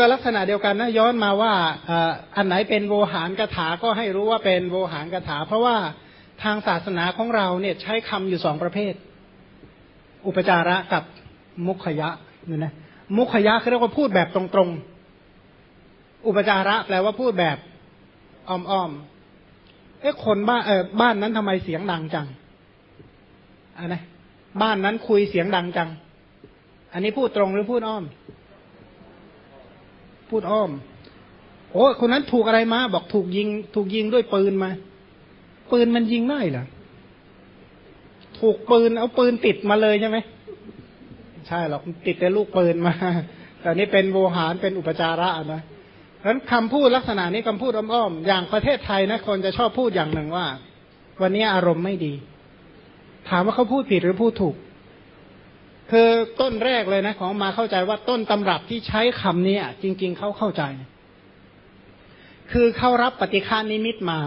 ก็ลักษณะเดียวกันนะย้อนมาว่าอันไหนเป็นโวหารกถาก็ให้รู้ว่าเป็นโวหารกถา เพราะว่าทางศาสนาของเราเนี่ยใช้คำอยู่สองประเภท อุปจาระกับมุขยะเนี่ยนะมุขยะคือเรียกว่าพูดแบบตรงๆ อุปจาระแปลว่าพูดแบบอ้อมๆเอ๊ะคนบ้านเออบ้านนั้นทำไมเสียงดังจังอันนะบ้านนั้นคุยเสียงดังจัง อันนี้พูดตรงหรือพูดอ้อม พูดอ้อม โอ้คนนั้นถูกอะไรมา บอกถูกยิง ถูกยิงด้วยปืนมา ปืนมันยิงได้เหรอถูกปืนเอาปืนติดมาเลยใช่ไหมใช่หรอกติดแต่ลูกปืนมาแต่นี้เป็นโวหารเป็นอุปจาระนะเพราะนั้นคำพูดลักษณะนี้คำพูดอ้อมๆอย่างประเทศไทยนะคนจะชอบพูดอย่างหนึ่งว่า วันนี้อารมณ์ไม่ดี ถามว่าเขาพูดผิดหรือพูดถูก คือต้นแรกเลยนะของมาเข้าใจว่าต้นตำรับที่ใช้คำนี้จริง ๆเขาเข้าใจ คือเขารับปฏิฆานิมิตมา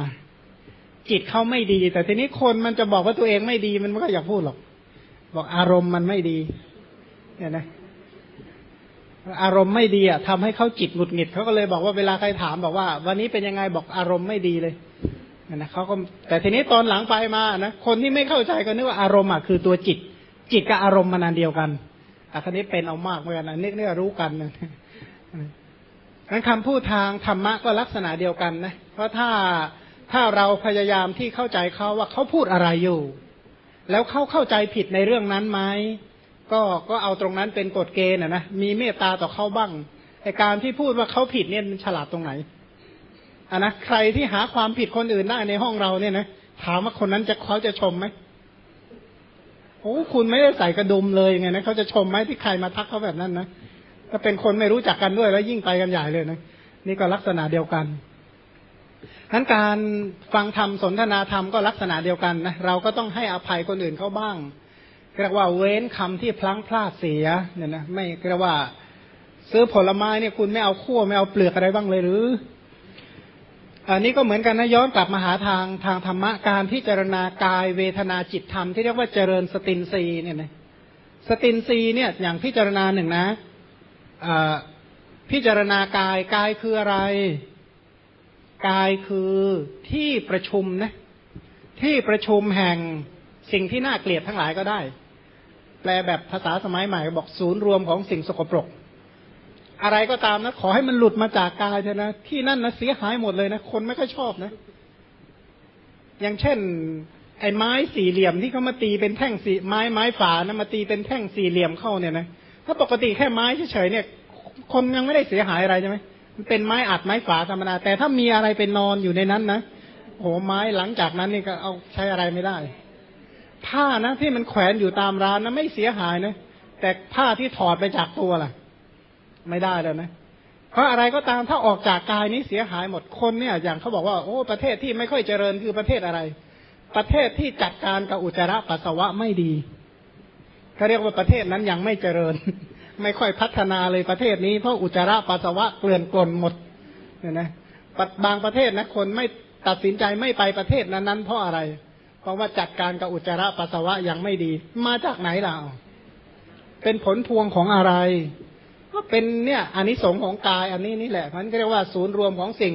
จิตเขาไม่ดี แต่ทีนี้คนมันจะบอกว่าตัวเองไม่ดีมันก็อยากพูดหรอก บอกอารมณ์มันไม่ดีเนี่ยนะอารมณ์ไม่ดีอะทำให้เขาจิตหงุดหงิดเขาก็เลยบอกว่าเวลาใครถามบอกว่า วันนี้เป็นยังไงบอกอารมณ์ไม่ดีเลยนะเขาก็แต่ทีนี้ตอนหลังไปมานะคนที่ไม่เข้าใจก็นึกว่าอารมณ์อะคือตัวจิต จิตกับอารมณ์มันอันเดียวกันแต่คนนี้เป็นเอามากเหมือนกันนึกเนี่ยรู้กันนะงั้นคำพูดทางธรรมะก็ลักษณะเดียวกันนะ เพราะถ้าถ้าเราพยายามที่เข้าใจเขาว่าเขาพูดอะไรอยู่ แล้วเขาเข้าใจผิดในเรื่องนั้นไหมก็ก็เอาตรงนั้นเป็นกฎเกณฑ์นะนะมีเมตตาต่อเขาบ้างแต่การที่พูดว่าเขาผิดเนี่ยมันฉลาดตรงไหนอันนะใครที่หาความผิดคนอื่นได้ในห้องเราเนี่ยนะถามว่าคนนั้นจะเขาจะชมไหม โอ้คุณไม่ได้ใส่กระดุมเลยไงนะเขาจะชมไหมที่ใครมาทักเขาแบบนั้นนะก็เป็นคนไม่รู้จักกันด้วยแล้วยิ่งไปกันใหญ่เลยนะนี่ก็ลักษณะเดียวกันนั้นการฟังธรรมสนทนาธรรมก็ลักษณะเดียวกันนะเราก็ต้องให้อภัยคนอื่นเขาบ้างเรียกว่าเว้นคำที่พลั้งพลาดเสียเนี่ยนะไม่เรียกว่า ซื้อผลไม้เนี่ยคุณไม่เอาขั้วไม่เอาเปลือกอะไรบ้างเลยหรือ อันนี้ก็เหมือนกันนะย้อนกลับมาหาทางทางธรรมะการพิจารณากายเวทนาจิตธรรมที่เรียกว่าเจริญสตินซีเนี่ยนะสตินซีเนี่ยอย่างพิจารณาหนึ่งนะพิจารณากายกายคืออะไร กายคือที่ประชุมนะที่ประชุมแห่งสิ่งที่น่าเกลียดทั้งหลายก็ได้ แปลแบบภาษาสมัยใหม่บอกศูนย์รวมของสิ่งสกปรก อะไรก็ตามนะ ขอให้มันหลุดมาจากกายเถอะนะ ที่นั่นนะเสียหายหมดเลยนะ คนไม่ค่อยชอบนะ อย่างเช่น ไอ้ไม้สี่เหลี่ยมที่เขามาตีเป็นแท่งสีไม้ไม้ฝานะมาตีเป็นแท่งสี่เหลี่ยมเข้าเนี่ยนะถ้าปกติแค่ไม้เฉยๆเนี่ย คนยังไม่ได้เสียหายอะไรใช่ไหมมันเป็นไม้อัดไม้ฝาธรรมดาแต่ถ้ามีอะไรเป็นนอนอยู่ในนั้นนะโหไม้หลังจากนั้นนี่ก็เอาใช้อะไรไม่ได้ ผ้านะที่มันแขวนอยู่ตามร้านนะไม่เสียหายนะแต่ผ้าที่ถอดไปจากตัวล่ะ ไม่ได้แล้วนะ เพราะอะไรก็ตามถ้าออกจากกายนี้เสียหายหมดคนเนี่ย อย่างเขาบอกว่าโอ้ประเทศที่ไม่ค่อยเจริญคือประเทศอะไร ประเทศที่จัดการกับอุจจาระปัสสาวะไม่ดีเขาเรียกว่าประเทศนั้นยังไม่เจริญ ไม่ค่อยพัฒนาเลยประเทศนี้เพราะอุจจาระปัสสาวะเกลื่อนกลนหมดเนี่ยนะบางประเทศนะคนไม่ตัดสินใจไม่ไปประเทศนั้นๆเพราะอะไร เพราะว่าจัดการกับอุจจาระปัสสาวะยังไม่ดี มาจากไหนล่ะเป็นผลพวงของอะไร ก็เป็นเนี่ยอันนี้สงของกายอันนี้นี่แหละมันก็เรียกว่าศูนย์รวมของสิ่ง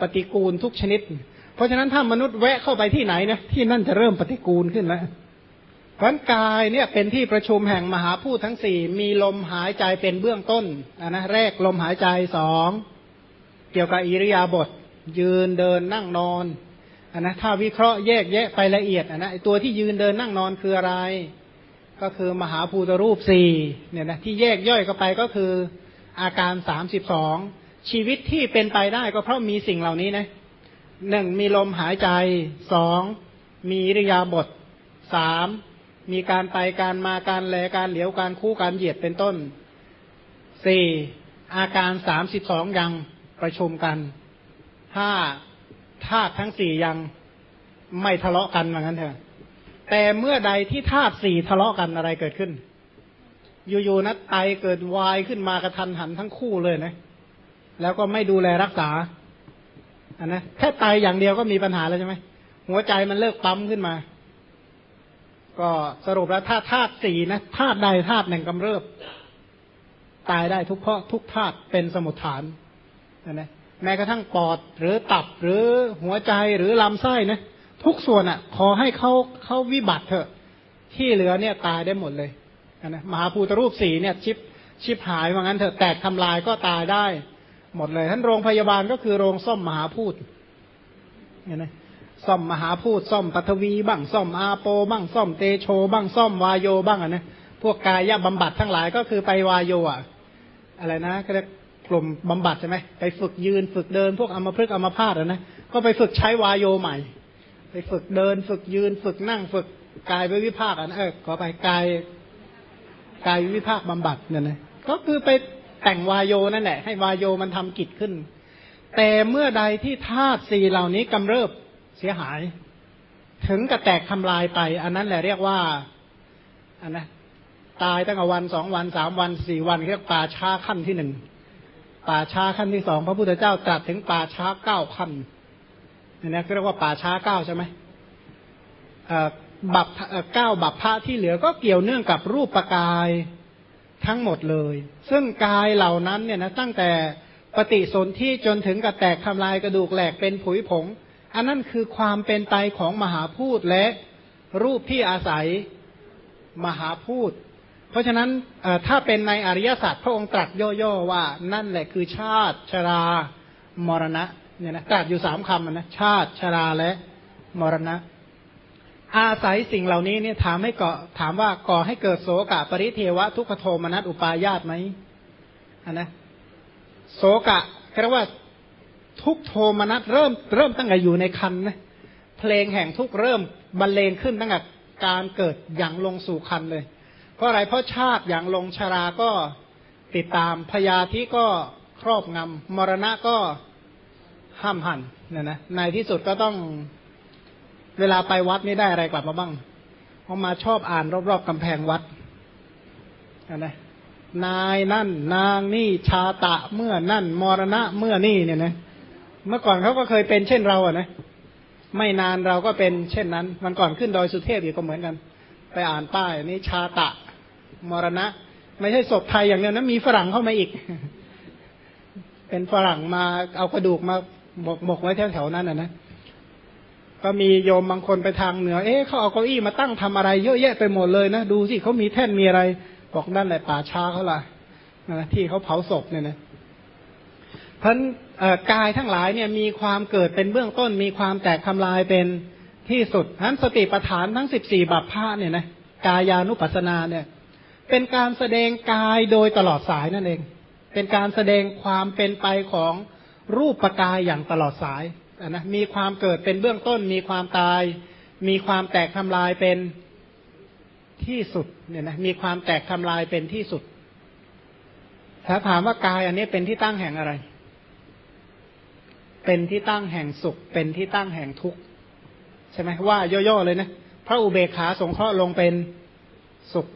ปฏิกูลทุกชนิด เพราะฉะนั้นถ้ามนุษย์แวะเข้าไปที่ไหนนะที่นั่นจะเริ่มปฏิกูลขึ้นแล้วเพราะกายเนี่ยเป็นที่ประชุมแห่งมหาพูดทั้งสี่มีลมหายใจเป็นเบื้องต้นอนนะแรกลมหายใจสองเกี่ยวกับอิริยาบถยืนเดินนั่งนอนอนนะถ้าวิเคราะห์แยกแยะไปละเอียดอนนะตัวที่ยืนเดินนั่งนอนคืออะไร ก็คือมหาภูตรูปสี่เนี่ยนะที่แยกย่อยเข้าไปก็คืออาการสามสิบสองชีวิตที่เป็นไปได้ก็เพราะมีสิ่งเหล่านี้นะหนึ่งมีลมหายใจสองมีริยาบทสามมีการไปการมาการแลการเหลียวการคู่การเหยียดเป็นต้นสี่อาการสามสิบสองยังประชุมกันห้าธาตุทั้งสี่ยังไม่ทะเลาะกันเหมือนกันเถอะ แต่เมื่อใดที่ธาตุสี่ทะเลาะกันอะไรเกิดขึ้น อยู่ๆนะไตเกิดวายขึ้นมากระทันหันทั้งคู่เลยนะ แล้วก็ไม่ดูแลรักษาอันนะแค่ไตอย่างเดียวก็มีปัญหาแล้วใช่ไหมหัวใจมันเลิกปั๊มขึ้นมา ก็สรุปแล้วถ้าธาตุสี่นะธาตุใดธาตุหนึ่งกำเริบ ตายได้ทุกเพราะทุกธาตุเป็นสมุทฐานนะนะแม้กระทั่งปอดหรือตับหรือหัวใจหรือลำไส้นะ ทุกส่วนอะ ขอให้เขาเขาวิบัติเถอะ ที่เหลือเนี่ยตายได้หมดเลยนะมหาภูตรูปสีเนี่ย ชิบชิบหายว่างั้นเถอะแตกทำลายก็ตายได้ หมดเลย ท่านโรงพยาบาลก็คือโรงซ่อมมหาพูดเนี่ยนะซ่อมมหาพูดซ่อมปัทวีบ้างซ่อมอาโป บ้างซ่อมเตโช บ้างซ่อมวายโยบ้างอะนะพวกกายบำบัดทั้งหลายก็คือไปวายโยอะอะไรนะก็เรียกกลุ่มบำบัดใช่ไหมไปฝึกยืนฝึกเดิน พวกอัมพฤกษ์อมพาตอะนะก็ไปฝึกใช้วายโยใหม่ ไปฝึกเดิน ฝึกยืน ฝึกนั่ง ฝึกกายไปวิภาคอะนะเออขอไปกายกายวิภาคบำบัดเนี่ยนะก็คือไปแต่งวายโยนั่นแหละ ให้วายโยมันทำกิจขึ้น แต่เมื่อใดที่ธาตุสี่เหล่านี้กำเริบเสียหาย ถึงกระแตกทำลายไป อันนั้นแหละเรียกว่าอันนะตายตั้งแต่วันสองวันสามวันสี่วันเรียกป่าช้าขั้นที่หนึ่งป่าช้าขั้นที่สองพระพุทธเจ้าตรัสถึงป่าช้าเก้าขั้น นี่นะเรียกว่าป่าช้าเก้าใช่ไหมบับเก้าบัพพะที่เหลือก็เกี่ยวเนื่องกับรูปปกายทั้งหมดเลย ซึ่งกายเหล่านั้นเนี่ยนะตั้งแต่ปฏิสนธิจนถึงกับแตกทำลายกระดูกแหลกเป็นผุยผง อันนั้นคือความเป็นไปของมหาพูดและรูปที่อาศัยมหาพูด เพราะฉะนั้นถ้าเป็นในอริยศาสัจพระองค์ตรัสย่อๆว่านั่นแหละคือชาติชรามรณะ เนี่ยนะตรัสอยู่สามคำนะชาติชราและมรณะ อาศัยสิ่งเหล่านี้เนี่ยถามให้เก่อถามว่าก่อให้เกิดโสกะปริเทวะทุกขโทมนัสอุปายาตไหมอันนะโสกะเรียกว่าทุกโทมนัสเริ่มเริ่มตั้งแต่อยู่ในคันนะเพลงแห่งทุกเริ่มบรรเลงขึ้นตั้งแต่การเกิดอย่างลงสู่คันเลย เพราะอะไรเพราะชาติอย่างลงชาราก็ติดตามพยาธิก็ครอบงำมรณะก็ ห้ามหันเนี่ยนะในที่สุดก็ต้องเวลาไปวัดนี่ได้อะไรกลับมาบ้างพอมาชอบอ่านรอบๆกำแพงวัดนะนายนั่น นางนี่ชาตะเมื่อนั่น มรณะเมื่อนี่เนี่ยนะ เมื่อก่อนเขาก็เคยเป็นเช่นเราอะนะ ไม่นานเราก็เป็นเช่นนั้น มันก่อนขึ้นดอยสุเทพอีกก็เหมือนกัน ไปอ่านป้ายนี่ชาตะ มรณะ ไม่ใช่ศพไทยอย่างเดียวนะมีฝรั่งเข้ามาอีก เป็นฝรั่งมาเอากระดูกมา หมกไว้แถวๆนั้นอะนะก็มีโยมบางคนไปทางเหนือ เอ๊ะเขาเอาเก้าอี้มาตั้งทำอะไรเยอะแยะไปหมดเลยนะ ดูสิเขามีแท่นมีอะไร บอกนั่นแหละป่าช้าเขาล่ะนะที่เขาเผาศพเนี่ยนะพันกายทั้งหลายเนี่ยมีความเกิดเป็นเบื้องต้น มีความแตกทำลายเป็นที่สุดทั้นสติปัฏฐานทั้งสิบสี่บัพพาเนี่ยนะกายานุปัสสนาเนี่ย เป็นการแสดงกายโดยตลอดสายนั่นเอง เป็นการแสดงความเป็นไปของ รูปปกายอย่างตลอดสายนะมีความเกิดเป็นเบื้องต้น มีความตาย มีความแตกทำลายเป็นที่สุดเนี่ยนะมีความแตกทำลายเป็นที่สุด ถ้าถามว่ากายอันนี้เป็นที่ตั้งแห่งอะไร เป็นที่ตั้งแห่งสุข เป็นที่ตั้งแห่งทุกข์ใช่ไหมว่าย่อๆเลยนะพระอุเบกขาสงเคราะห์ลงเป็นสุข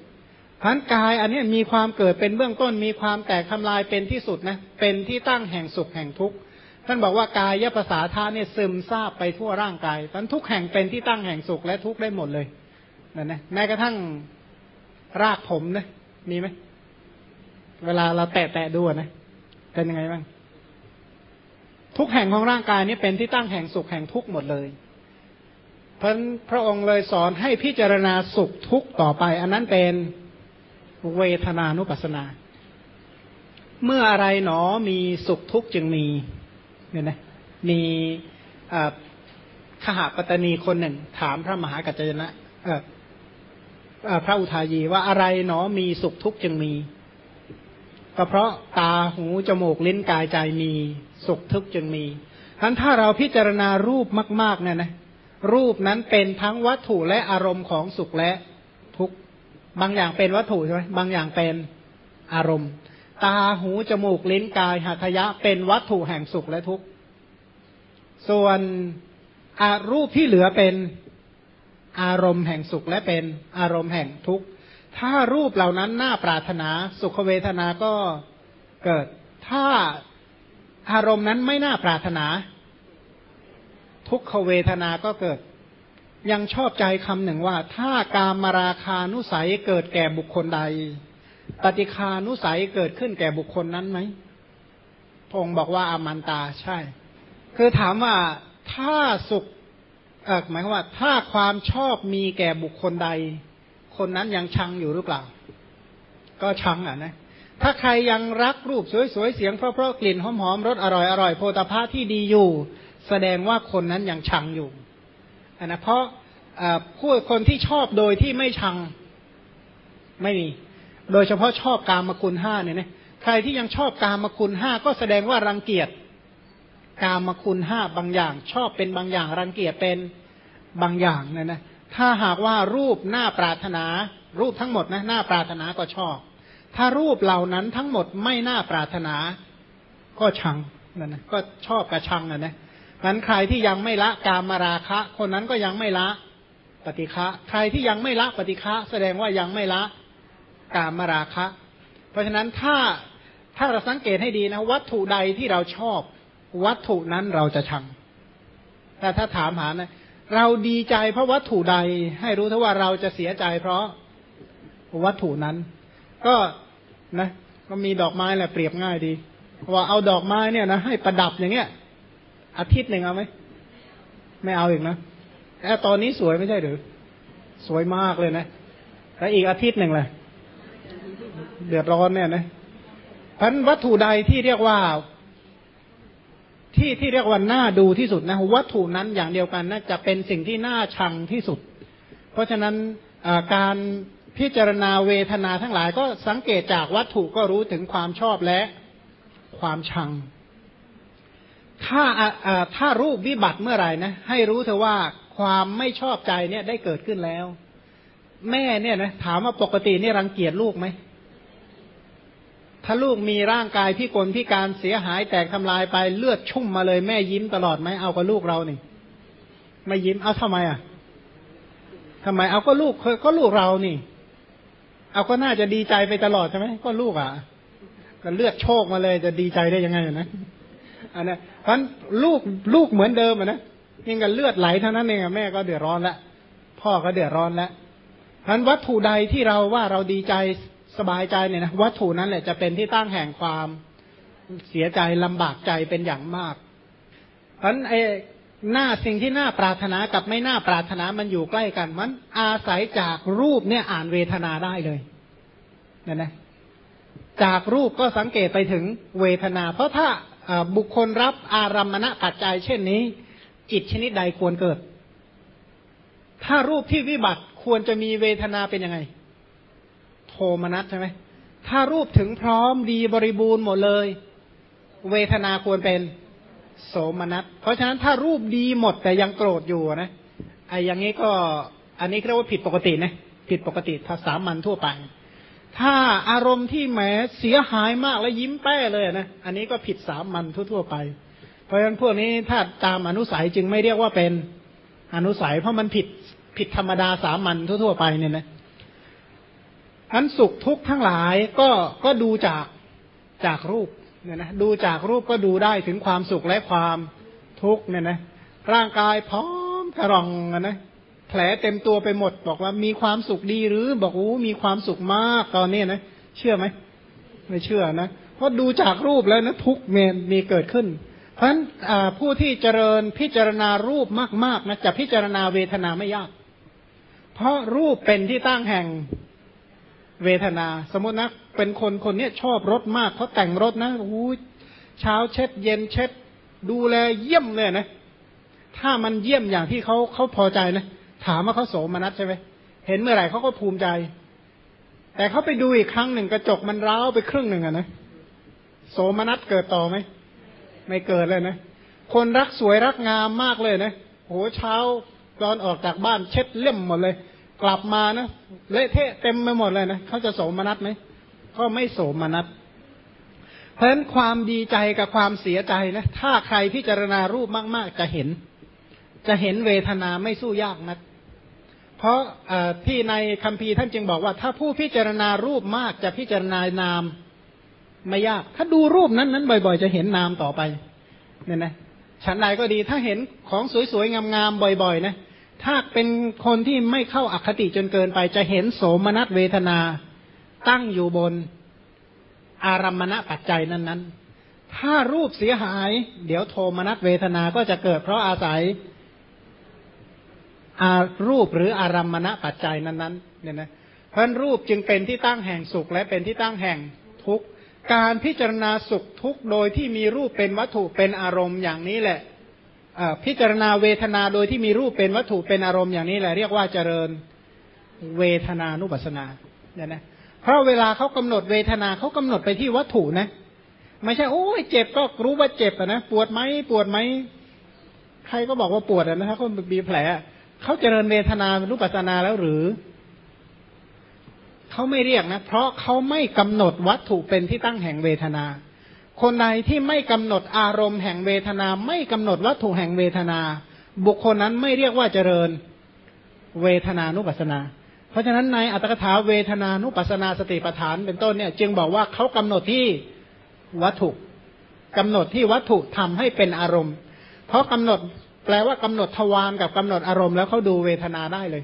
พันกายอันนี้มีความเกิดเป็นเบื้องต้นมีความแตกทำลายเป็นที่สุดนะเป็นที่ตั้งแห่งสุขแห่งทุกข์ท่านบอกว่ากายภาษาธาเนี่ยซึมซาบไปทั่วร่างกายทั้นทุกแห่งเป็นที่ตั้งแห่งสุขและทุกข์ได้หมดเลยนั่นนะแม้กระทั่งรากผมนะมีไหมเวลาเราแตะแตะดูนะเป็นยังไงบ้างทุกแห่งของร่างกายนี้เป็นที่ตั้งแห่งสุขแห่งทุกข์หมดเลยพระพระองค์เลยสอนให้พิจารณาสุขทุกข์ต่อไป อันนั้นเป็น เวทนานุปัสสนา เมื่ออะไรหนอมีสุขทุกข์จึงมีเนี่ยนะมีขหาปตนีคนหนึ่ง ถามพระมหากัจจนะพระอุทายีว่าอะไรเนาะมีสุขทุกข์จึงมี ก็เพราะตาหูจมูกลิ้นกายใจมีสุขทุกข์จึงมีทั้นถ้าเราพิจารณารูปมาก ๆ เนี่ยนะ รูปนั้นเป็นทั้งวัตถุและอารมณ์ของสุขและทุกข์ บางอย่างเป็นวัตถุใช่ไหมบางอย่างเป็นอารมณ์ ตาหูจมูกลิ้นกายหัตยะ เป็นวัตถุแห่งสุขและทุกข์ส่วนอารูปที่เหลือเป็นอารมณ์แห่งสุขและเป็นอารมณ์แห่งทุกข์ถ้ารูปเหล่านั้นน่าปรารถนาสุขเวทนาก็เกิด ถ้าอารมณ์นั้นไม่น่าปรารถนา ทุกขเวทนาก็เกิด ยังชอบใจคำหนึ่งว่า ถ้าการมาราคานุสัยเกิดแก่บุคคลใด ปฏิคานุสัยเกิดขึ้นแก่บุคคลนั้นไหมพงบอกว่าอามันตาใช่ คือถามว่าถ้าสุขเออหมายความว่า ถ้าความชอบมีแก่บุคคลใด คนนั้นยังชังอยู่หรือเปล่า ก็ชังอะนะถ้าใครยังรักรูปสวยๆเสียงเพราะๆกลิ่นหอมๆรสอร่อยๆโพธาภาที่ดีอยู่ แสดงว่าคนนั้นยังชังอยู่ อันนะเพราะผู้คนที่ชอบโดยที่ไม่ชังไม่มี โดยเฉพาะชอบกามคุณห้าเนี่ยนะใครที่ยังชอบกามคุณห้าก็แสดงว่ารังเกียจกามคุณห้าบางอย่าง ชอบเป็นบางอย่าง รังเกียจเป็นบางอย่างเนี่ยนะถ้าหากว่ารูปหน้าปรารถนา รูปทั้งหมดนะหน้าปรารถนาก็ชอบ ถ้ารูปเหล่านั้นทั้งหมดไม่น่าปรารถนา ก็ชังนั่นนะก็ชอบกระชังนะนะ นั้นใครที่ยังไม่ละกามมาราคะ คนนั้นก็ยังไม่ละปฏิฆะใครที่ยังไม่ละปฏิฆะแสดงว่ายังไม่ละกามมาราคะ เพราะฉะนั้นถ้าถ้าเราสังเกตให้ดีนะ วัตถุใดที่เราชอบ วัตถุนั้นเราจะชังแต่ถ้าถามหานะเราดีใจเพราะวัตถุใดให้รู้เถอะว่าเราจะเสียใจเพราะวัตถุนั้น ก็นะ ก็มีดอกไม้แหละเปรียบง่ายดีว่าเอาดอกไม้เนี่ยนะให้ประดับอย่างเงี้ย อาทิตย์หนึ่งเอาไหมไม่เอาอีกนะแต่ตอนนี้สวยไม่ใช่หรือ สวยมากเลยนะแล้วอีกอาทิตย์หนึ่งเลยเดือดร้อนเนี่ยนะพันวัตถุใดที่เรียกว่า ที่ที่เรียกว่าน่าดูที่สุดนะวัตถุนั้นอย่างเดียวกันนะจะเป็นสิ่งที่น่าชังที่สุด เพราะฉะนั้นการพิจารณาเวทนาทั้งหลายก็สังเกตจากวัตถุก็รู้ถึงความชอบและความชัง ถ้าถ้ารูปวิบัติเมื่อไหร่นะให้รู้เถอะว่าความไม่ชอบใจเนี่ยได้เกิดขึ้นแล้ว แม่เนี่ยนะถามว่าปกตินี่รังเกียจลูกไหมถ้าลูกมีร่างกายพิกลพิการเสียหายแตกทำลายไปเลือดชุ่มมาเลยแม่ยิ้มตลอดไหมเอากับลูกเรานี่ไม่ยิ้มเอาทำไมอะทำไมเอาก็ลูกก็ลูกเรานี่ เอาก็น่าจะดีใจไปตลอดใช่ไหมก็ลูกอะก็เลือดโชคมาเลยจะดีใจได้ยังไงนะ อันนั้นเพราะลูกลูกเหมือนเดิมอะนะยังกันเลือดไหลเท่านั้นเองแม่ก็เดือดร้อนล้วพ่อก็เดือดร้อนล้วพันวัตถุใดที่เราว่าเราดีใจสบายใจเนี่ยนะวัตถุนั้นแหละจะเป็นที่ตั้งแห่งความเสียใจลำบากใจเป็นอย่างมากเพราะไอ้หน้าสิ่งที่น่าปรารถนากับไม่น่าปรารถนามันอยู่ใกล้กัน มันอาศัยจากรูปเนี่ยอ่านเวทนาได้เลยเนี่ยนะจากรูปก็สังเกตไปถึงเวทนา เพราะถ้า บุคคลรับอารมณะปัจจัยเช่นนี้ จิตชนิดใดควรเกิด ถ้ารูปที่วิบัติควรจะมีเวทนาเป็นยังไง โทมนัสใช่ไหมถ้ารูปถึงพร้อมดีบริบูรณ์หมดเลย เวทนาควรเป็นโสมนัส เพราะฉะนั้นถ้ารูปดีหมดแต่ยังโกรธอยู่นะไอ้อย่างนี้ก็ อันนี้เรียกว่าผิดปกตินะผิดปกติภาษามันทั่วไป ถ้าอารมณ์ที่แหมเสียหายมากแล้วยิ้มแป้เลยนะ อันนี้ก็ผิดสามัญทั่ว ๆ ไป เพราะฉะนั้นพวกนี้ถ้าตามอนุสัยจึงไม่เรียกว่าเป็นอนุสัย เพราะมันผิดผิดธรรมดาสามัญทั่ว ๆ ไปเนี่ยนะอันสุขทุกข์ทั้งหลายก็ก็ดูจากจากรูปเนี่ยนะดูจากรูปก็ดูได้ถึงความสุขและความทุกข์เนี่ยนะร่างกายพร้อมกระรองนะ แผลเต็มตัวไปหมด บอกว่ามีความสุขดีหรือบอกโอ้มีความสุขมากตอนนี้นะเชื่อไหมไม่เชื่อนะเพราะดูจากรูปแล้วนะทุกเมนมีเกิดขึ้น เพราะฉะนั้นผู้ที่เจริญพิจารณารูปมากๆนะจะพิจารณาเวทนาไม่ยาก เพราะรูปเป็นที่ตั้งแห่งเวทนา สมมตินะเป็นคนคนนี้ชอบรถมากเขาแต่งรถนะโอ้เช้าเช็ด เย็นเช็ด ดูแลเยี่ยมเลยนะ ถ้ามันเยี่ยมอย่างที่เขาเขาพอใจนะ ถามว่าเขาโสมนัสใช่ไหมเห็นเมื่อไหร่เขาก็ภูมิใจ แต่เขาไปดูอีกครั้งหนึ่งกระจกมันร้าวไปครึ่งหนึ่งอะนะโสมนัสเกิดต่อไหมไม่เกิดเลยนะคนรักสวยรักงามมากเลยนะโหเช้าตอนออกจากบ้านเช็ดเล่มหมดเลย กลับมานะเละเทะเต็มไปหมดเลยนะเขาจะโสมนัสไหมก็ไม่โสมนัสเพราะฉะนั้นความดีใจกับความเสียใจนะถ้าใครพิจารณารูปมาก ๆ จะเห็น จะเห็นเวทนาไม่สู้ยากนัก เพราะที่ในคัมภีร์ท่านจึงบอกว่า ถ้าผู้พิจารณารูปมากจะพิจารณานามไม่ยาก ถ้าดูรูปนั้นนั้นบ่อย ๆ จะเห็นนามต่อไปเนี่ยนะฉันใดก็ดีถ้าเห็นของสวยๆงามๆบ่อยๆนะถ้าเป็นคนที่ไม่เข้าอาคติจนเกินไป จะเห็นโสมนัสเวทนาตั้งอยู่บนอารัมมณปัจจัยนั้นๆ ถ้ารูปเสียหาย เดี๋ยวโทมนัสเวทนาก็จะเกิดเพราะอาศัย อารูปหรืออารัมมณปัจจัยนั้นๆเนี่ยนะเพราะรูปจึงเป็นที่ตั้งแห่งสุขและเป็นที่ตั้งแห่งทุกข์การพิจารณาสุขทุกข์โดยที่มีรูปเป็นวัตถุเป็นอารมณ์อย่างนี้แหละพิจารณาเวทนาโดยที่มีรูปเป็นวัตถุเป็นอารมณ์อย่างนี้แหละเรียกว่าเจริญเวทนานุปัสนาเนี่ยนะเพราะเวลาเขากำหนดเวทนาเขากำหนดไปที่วัตถุนะ ไม่ใช่โอ้ยเจ็บก็รู้ว่าเจ็บนะปวดไหมปวดไหมใครก็บอกว่าปวดนะถ้าเขามีแผล เขาเจริญเวทนานุปัสนาแล้วหรือ เขาไม่เรียกนะ เพราะเขาไม่กำหนดวัตถุเป็นที่ตั้งแห่งเวทนา คนใดที่ไม่กำหนดอารมณ์แห่งเวทนา ไม่กำหนดวัตถุแห่งเวทนา บุคคลนั้นไม่เรียกว่าเจริญเวทนานุปัสนา เพราะฉะนั้นในอัตถกถาเวทนานุปัสนาสติปัฏฐานเป็นต้นเนี่ย จึงบอกว่าเขากำหนดที่วัตถุกำหนดที่วัตถุทำให้เป็นอารมณ์ เพราะกำหนด แปลว่ากำหนดทวารกับกำหนดอารมณ์แล้วเขาดูเวทนาได้เลย